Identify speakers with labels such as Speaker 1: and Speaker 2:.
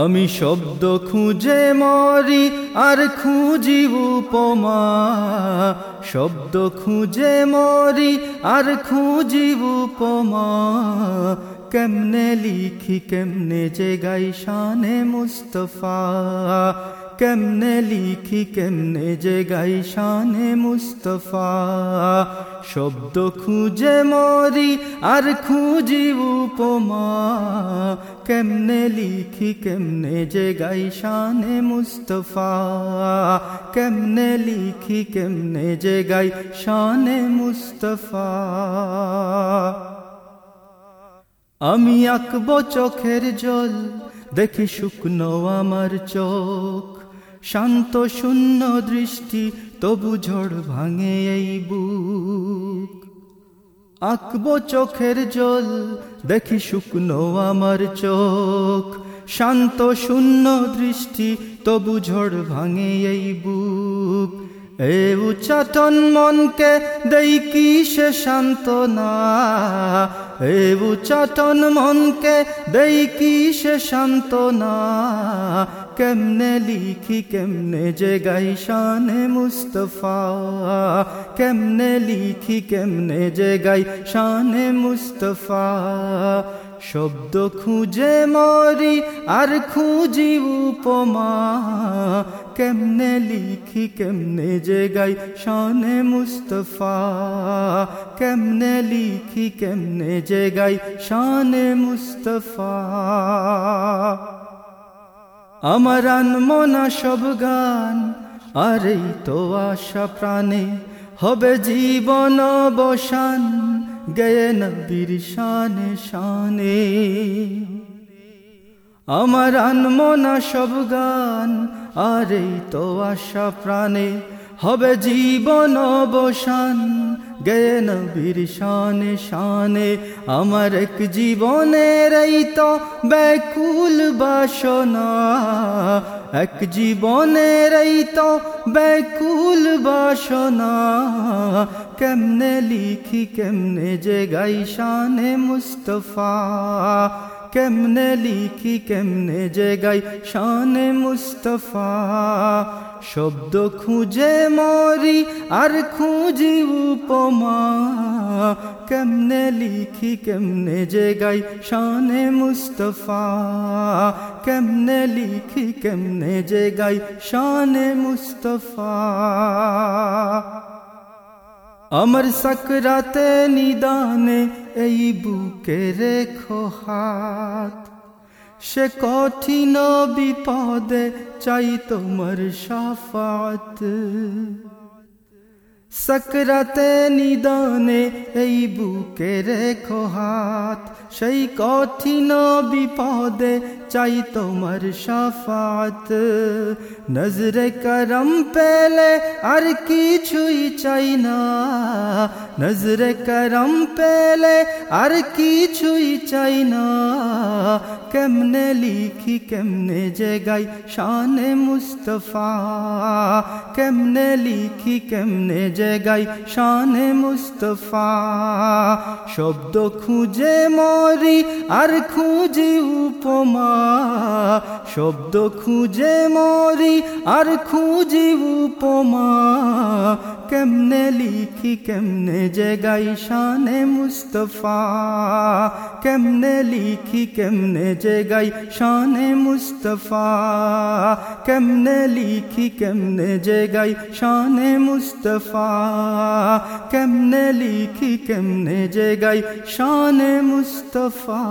Speaker 1: আমি শব্দ খুঁজে মরি আর খুঁজি উপমা। শব্দ খুঁজে মরি আর খুঁজি উপমা। কেমনে লিখি, কেমনে যে গাই শানে মুস্তফা? কেমনে লিখি, কেমনে যে গাই শানে মুস্তফা? শব্দ খুঁজে মরি আর খুঁজি উপমা। কেমনে লিখি, কেমনে যে গাই শানে মুস্তফা? কেমনে লিখি, কেমনে যে গাই শানে মুস্তফা? আমি আঁকব চোখের জল, দেখি শুকনো আমার চোখ। শান্ত শূন্য দৃষ্টি, তবু ঝড় ভাঙে এই বুক। আঁকব চোখের জল, দেখি শুকনো আমার চোখ। শান্ত শূন্য দৃষ্টি, তবু ঝড় ভাঙে এই বুক। এ উচ্চাটন মনকে দেই কি সে শান্তনা এ উচ্চাটন মনকে দেই কি সে শান্তনা কেমনে লিখি, কেমনে যে গাই শানে মুস্তফা? কেমনে লিখি, কেমনে যে গাই শানে মুস্তফা? শব্দ খুঁজে মরি, আর খুঁজি উপমা। কেমনে লিখি, কেমনে যে গাই শানে মুস্তফা। কেমনে লিখি, কেমনে যে গাই শানে মুস্তফা। আমার মনা সব গান, আর তো আশা প্রাণে হবে জীবন বসান গয়ে নবীর শানে শানে। আমার আনমনা সব গান, আর তো আশা প্রাণে। হবে জীবন বসান গয়ে নবীর শানে শানে, আমার এক জীবনের তো ব্যাকুল বাসনা। এক জীবনের তো ব্যাকুল বাসনা। কেমনে লিখি, কেমনে যে গাই শানে মুস্তফা। কেমনে লিখি, কেমনে যে গাই শানে মুস্তফা, শব্দ খুঁজে মরি, আর খুঁজি উপমা। কেমনে লিখি, কেমনে যে গাই শানে মুস্তফা, কেমনে লিখি, কেমনে যে গাই শানে মুস্তফা। আমার সাকরাতে নিদানে এই বুকে রেখো হাত সে কঠিন বিপদে চাই তোমার সাফাত সকরাতে নিদানে এই বুকে রেখো হাত সেই কঠিন বিপদে চাই তোমার সাফাত নজরে করম পেলে আর কিছুই চাই না নজরে করম পেলে আর কিছুই চাই না কেমনে লিখি কেমনে যে গাই শানে মুস্তফা কেমনে লিখি কেমনে যে গাই শানে মুস্তফা। শব্দ খুঁজে মরি, আর খুঁজি উপমা। শব্দ খুঁজে মরি, আর খুঁজি উপমা। কেমনে লিখি কেমনে যে গাই শানে মুস্তফা কেমনে লিখি কেমনে যে গাই শানে মুস্তফা কেমনে লিখি কেমনে যে গাই শানে মুস্তফা কেমনে লিখি কেমনে যে গাই শানে মুস্তফা